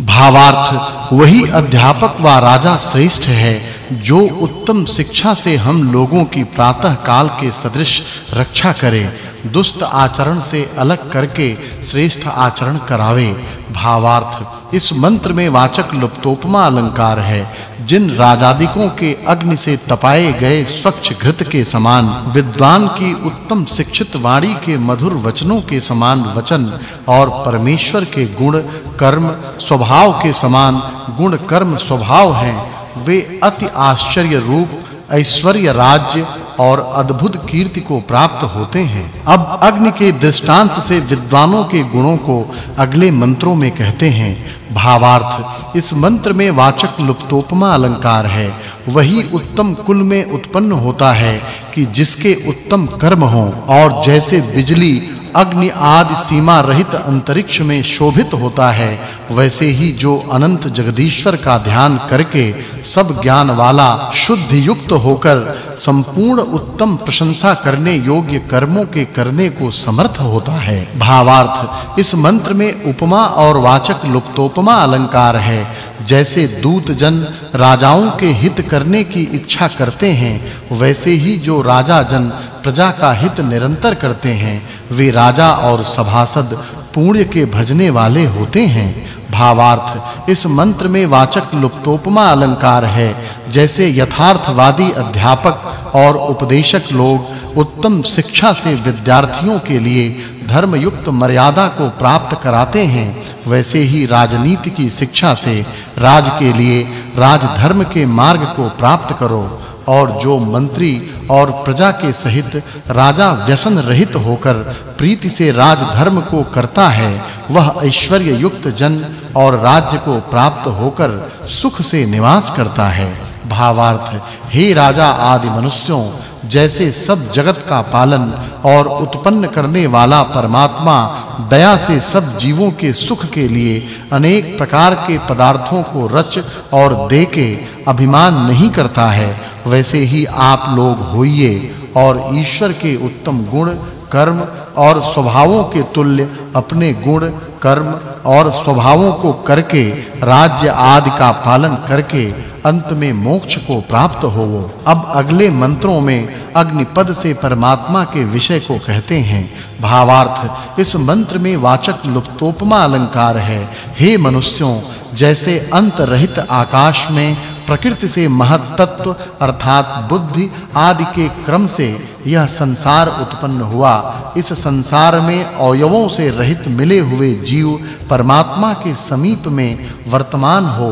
भावार्थ, वही अध्यापक व राजा श्रेष्ठ है, जो उत्तम शिक्षा से हम लोगों की प्रातः काल के सदृश रक्षा करे। दुष्ट आचरण से अलग करके श्रेष्ठ आचरण करावे। भावार्थ, इस मंत्र में वाचक् लुप्तोपमा अलंकार है। जिन राजादिकों के अग्नि से तपाए गए स्वच्छ घृत के समान, विद्वान की उत्तम शिक्षित वाणी के मधुर वचनों के समान वचन और परमेश्वर के गुण, कर्म, स्वभाव के समान गुण कर्म स्वभाव हैं, वे अति आश्चर्य रूप ऐश्वर्य राज्य और अद्भुत कीर्ति को प्राप्त होते हैं। अब अग्नि के दृष्टांत से विद्वानों के गुणों को अगले मंत्रों में कहते हैं। भावार्थ, इस मंत्र में वाचक् लुप्तोपमा अलंकार है। वही उत्तम कुल में उत्पन्न होता है कि जिसके उत्तम कर्म हों और जैसे बिजली अग्नि आदि सीमा रहित अंतरिक्ष में शोभित होता है, वैसे ही जो अनंत जगदीश्वर का ध्यान करके सब ज्ञान वाला शुद्ध युक्त होकर संपूर्ण उत्तम प्रशंसा करने योग्य कर्मों के करने को समर्थ होता है। भावार्थ, इस मंत्र में उपमा और वाचक लुप्तोपमा अलंकार है। जैसे दूत जन राजाओं के हित करने की इच्छा करते हैं, वैसे ही जो राजा जन प्रजा का हित निरंतर करते हैं। वे राजा और सभासद पुण्य के भजने वाले होते हैं। भावार्थ, इस मंत्र में वाचक् लुप्तोपमा अलंकार है। जैसे यथार्थवादी अध्यापक और उपदेशक लोग उत्तम शिक्षा से विद्यार्थियों के लिए धर्म युक्त मर्यादा को प्राप्त कराते हैं, वैसे ही राजनीति की शिक्षा से राज के लिए राजधर्म के मार्ग को प्राप्त करो। और जो मंत्री और प्रजा के सहित राजा व्यसन रहित होकर प्रीति से राजधर्म को करता है, वह ऐश्वर्य युक्त जन और राज्य को प्राप्त होकर सुख से निवास करता है। भावार्थ, हे राजा आदि मनुष्यों जैसे सब जगत का पालन और उत्पन्न करने वाला परमात्मा दया से सब जीवों के सुख के लिए अनेक प्रकार के पदार्थों को रच और दे के अभिमान नहीं करता है, वैसे ही आप लोग होइए और ईश्वर के उत्तम गुण, कर्म और स्वभावों के तुल्य अपने गुण, कर्म और स्वभावों को करके, राज्य आदि का पालन करके अंत में मोक्ष को प्राप्त होवो। अब अगले मंत्रों में अग्निपद से परमात्मा के विषय को कहते हैं। भावार्थ, इस मंत्र में वाचक् लुप्तोपमा अलंकार है। हे मनुष्यों, जैसे अंत रहित आकाश में प्रकृति से महत्त्व अर्थात बुद्धि आदि के क्रम से यह संसार उत्पन्न हुआ। इस संसार में अवयवों से रहित मिले हुए जीव परमात्मा के समीप में वर्तमान हो,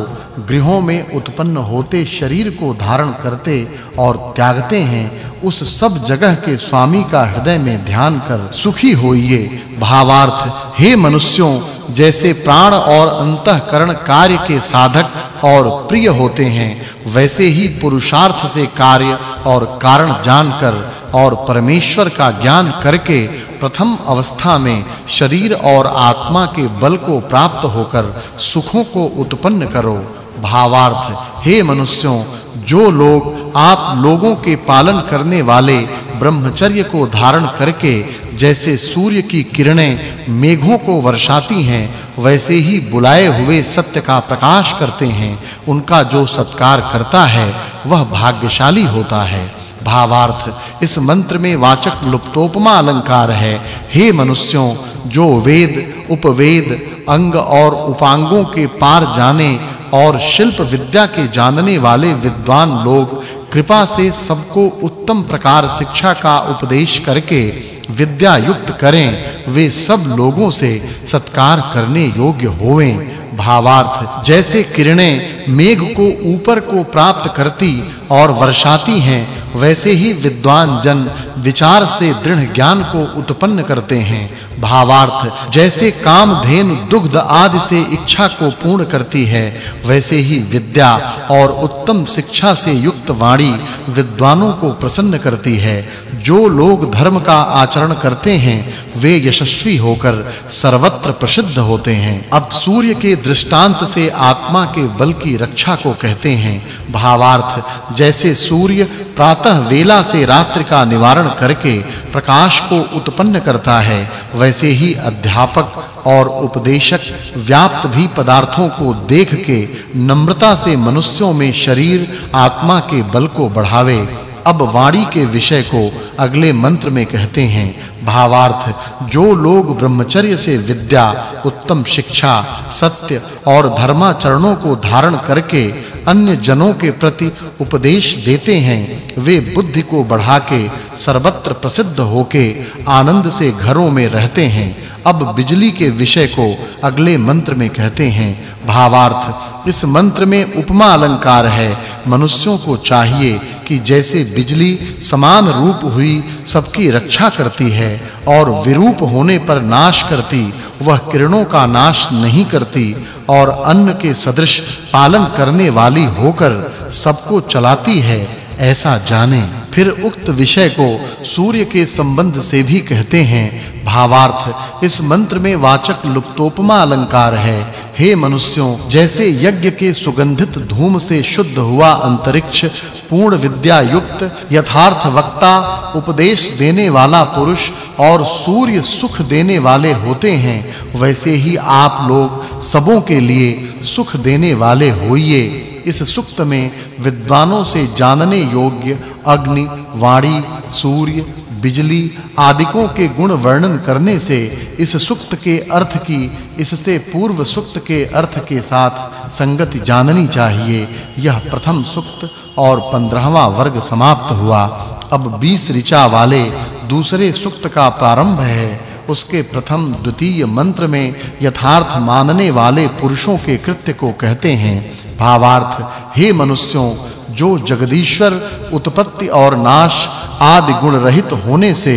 गृहों में उत्पन्न होते शरीर को धारण करते और त्यागते हैं, उस सब जगह के स्वामी का हृदय में ध्यान कर सुखी होइए। भावार्थ, हे मनुष्यों, जैसे प्राण और अंतःकरण कार्य के साधक और प्रिय होते हैं, वैसे ही पुरुषार्थ से कार्य और कारण जानकर और परमेश्वर का ज्ञान करके प्रथम अवस्था में शरीर और आत्मा के बल को प्राप्त होकर सुखों को उत्पन्न करो। भावार्थ, हे मनुष्यों, जो लोग आप लोगों के पालन करने वाले ब्रह्मचर्य को धारण करके जैसे सूर्य की किरणें मेघों को वर्षाती हैं वैसे ही बुलाए हुए सत्य का प्रकाश करते हैं, उनका जो सत्कार करता है, वह भाग्यशाली होता है। भावार्थ, इस मंत्र में वाचक् लुप्तोपमा अलंकार है। हे मनुष्यों, जो वेद, उपवेद, अंग और उपांगों के पार जाने और शिल्प विद्या के जानने वाले विद्वान लोग, कृपा से सबको उत्तम प्रकार शिक्षा का उपदेश करके विद्या युक्त करें। वे सब लोगों से सत्कार करने योग्य होवें। भावार्थ जैसे किरणें मेघ को ऊपर को प्राप्त करती और वर्षाती हैं वैसे ही विद्वान जन विचार से दृढ़ ज्ञान को उत्पन्न करते हैं। भावार्थ, जैसे काम धेनु दुग्ध आदि से इच्छा को पूर्ण करती है, वैसे ही विद्या और उत्तम शिक्षा से युक्त वाणी विद्वानों को प्रसन्न करती है। जो लोग धर्म का आचरण करते हैं, वे यशस्वी होकर सर्वत्र प्रसिद्ध होते हैं। अब सूर्य के दृष्टांत से आत्मा के बल की रक्षा को कहते हैं। भावार्थ, जैसे सूर्य प्रातः प्रातः वेला से रात्रि का निवारण करके प्रकाश को उत्पन्न करता है। वैसे ही अध्यापक और उपदेशक व्याप्त भी पदार्थों को देख के नम्रता से मनुष्यों में शरीर, आत्मा के बल को बढ़ावे। अब वाणी के विषय को अगले मंत्र में कहते हैं, भावार्थ, जो लोग ब्रह्मचर्य से विद्या, उत्तम शिक्षा, सत्य और धर्माचरणों को धारण करके अन्य जनों के प्रति उपदेश देते हैं, वे बुद्धि को बढ़ा के सर्वत्र प्रसिद्ध होके आनंद से घरों में रहते हैं। अब बिजली के विषय को अगले मंत्र में कहते हैं, भावार्थ, इस मंत्र में उपमा अलंकार है। मनुष्यों को चाहिए कि जैसे बिजली समान रूप हुई, सबकी रक्षा करती है और विरूप होने पर नाश करती, वह किरणों का नाश नहीं करती और अन्न के सदृश पालन करने वाली होकर सबको चलाती है, ऐसा जाने। फिर उक्त विषय को सूर्य के संबंध से भी कहते हैं। भावार्थ, इस मंत्र में वाचक् लुप्तोपमा अलंकार है। हे मनुष्यों, जैसे यज्ञ के सुगंधित धूम से शुद्ध हुआ अंतरिक्ष, पूर्ण विद्या युक्त, यथार्थ वक्ता, उपदेश देने वाला पुरुष और सूर्य सुख देने वाले होते हैं, वैसे ही आप लोग सबों के लिए सुख देने वाले होइए। इस सुक्त में विद्वानों से जानने योग्य अग्नि, वाणी, सूर्य, बिजली आदिकों के गुण वर्णन करने से इस सुक्त के अर्थ की, इससे पूर्व सुक्त के अर्थ के साथ संगति जाननी चाहिए। यह प्रथम सुक्त और 15वां वर्ग समाप्त हुआ। अब 20 ऋचा वाले दूसरे सुक्त का प्रारंभ है। उसके प्रथम द्वितीय मंत्र में यथार्थ मानने वाले पुरुषों के कृत्य को कहते हैं। भावार्थ, हे मनुष्यों, जो जगदीश्वर, उत्पत्ति और नाश आदि गुण रहित होने से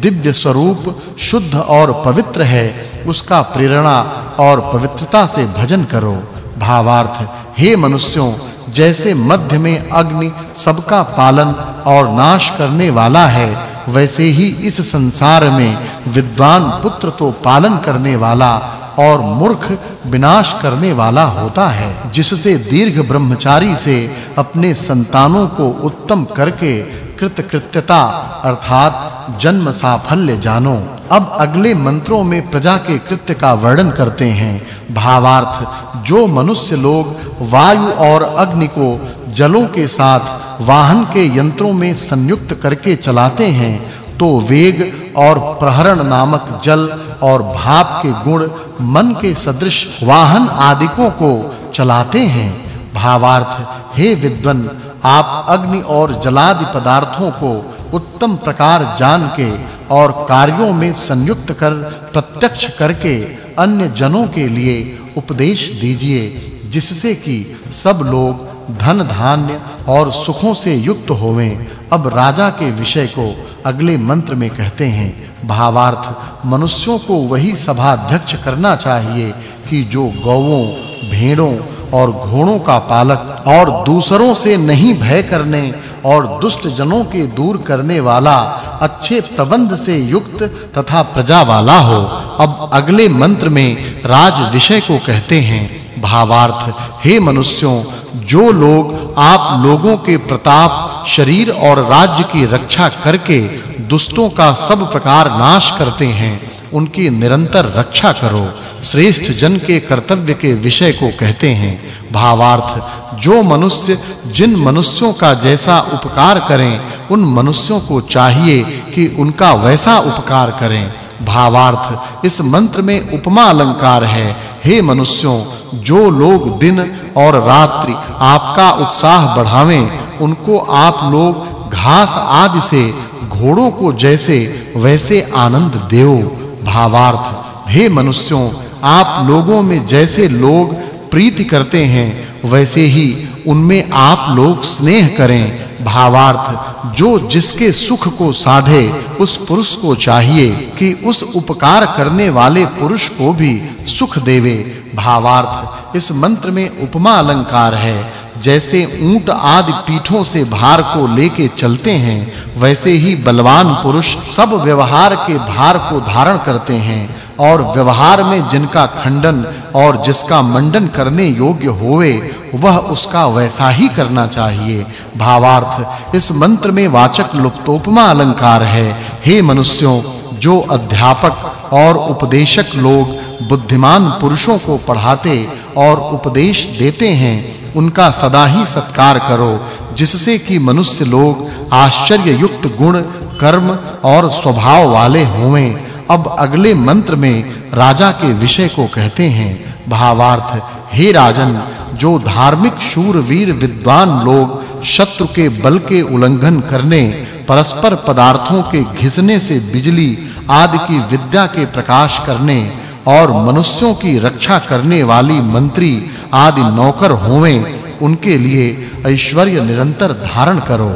दिव्य स्वरूप, शुद्ध और पवित्र है, उसका प्रेरणा और पवित्रता से भजन करो। भावार्थ, हे मनुष्यों, जैसे मध्य में अग्नि सबका पालन और नाश करने वाला है, वैसे ही इस संसार में विद्वान पुत्र तो पालन करने वाला और मूर्ख विनाश करने वाला होता है, जिससे दीर्घ ब्रह्मचारी से अपने संतानों को उत्तम करके कृतकृत्यता अर्थात जन्म साफल्य जानो। अब अगले मंत्रों में प्रजा के कृत्य का वर्णन करते हैं। भावार्थ, जो मनुष्य लोग वायु और अग्नि को जलों के साथ वाहन के यंत्रों में संयुक्त करके चलाते हैं तो वेग और प्रहरण नामक जल और भाप के गुण, मन के सदृश वाहन आदिकों को चलाते हैं। भावार्थ, हे विद्वन, आप अग्नि और जलादि पदार्थों को उत्तम प्रकार जान के और कार्यों में संयुक्त कर, प्रत्यक्ष करके अन्य जनों के लिए उपदेश दीजिए, जिससे कि सब लोग धन धान्य और सुखों से युक्त होवें। अब राजा के विषय को अगले मंत्र में कहते हैं, भावार्थ, मनुष्यों को वही सभा अध्यक्ष करना चाहिए कि जो गौओं भेड़ों और घोड़ों का पालक और दूसरों से नहीं भय करने और दुष्ट जनों के दूर करने वाला, अच्छे प्रबंध से युक्त तथा प्रजा वाला हो। अब अगले मंत्र में राज विषय को कहते हैं भावार्थ। हे मनुष्यों, जो लोग आप लोगों के प्रताप, शरीर और राज्य की रक्षा करके दुष्टों का सब प्रकार नाश करते हैं, उनकी निरंतर रक्षा करो। श्रेष्ठ जन के कर्तव्य के विषय को कहते हैं। भावार्थ, जो मनुष्य, जिन मनुष्यों का जैसा उपकार करें, उन मनुष्यों को चाहिए कि उनका वैसा उपकार करें। भावार्थ। इस मंत्र में उपमा अलंकार है। हे मनुष्यों, जो लोग दिन और रात्रि आपका उत्साह बढ़ावें, उनको आप लोग घास आदि से, घोड़ों को जैसे, वैसे आनंद देओ। भावार्थ, हे मनुष्यों, आप लोगों में जैसे लोग प्रीति करते हैं, वैसे ही उनमें आप लोग स्नेह करें। भावार्थ, जो जिसके सुख को साधे, उस पुरुष को चाहिए कि उस उपकार करने वाले पुरुष को भी सुख देवे। भावार्थ, इस मंत्र में उपमा अलंकार है। जैसे ऊँट आदि पीठों से भार को लेके चलते हैं, वैसे ही बलवान पुरुष सब व्यवहार के भार को धारण करते हैं। और व्यवहार में जिनका खंडन और जिसका मंडन करने योग्य होवे, वह उसका वैसा ही करना चाहिए। भावार्थ, इस मंत्र में वाचक् लुप्तोपमा अलंकार है। हे मनुष्यों, जो अध्यापक और उपदेशक लोग बुद्धिमान पुरुषों को पढ़ाते और उपदेश देते हैं, उनका सदा ही सत्कार करो, जिससे कि मनुष्य लोग आश्चर्य युक्त गुण, कर्म और स्वभाव वाले होवें। अब अगले मंत्र में राजा के विषय को कहते हैं। भावार्थ, हे राजन, जो धार्मिक शूरवीर विद्वान लोग शत्रु के बल के उल्लंघन करने, परस्पर पदार्थों के घिसने से बिजली आदि की विद्या के प्रकाश करने और मनुष्यों की रक्षा करने वाली मंत्री आदि नौकर होवें, उनके लिए ऐश्वर्य निरंतर धारण करो।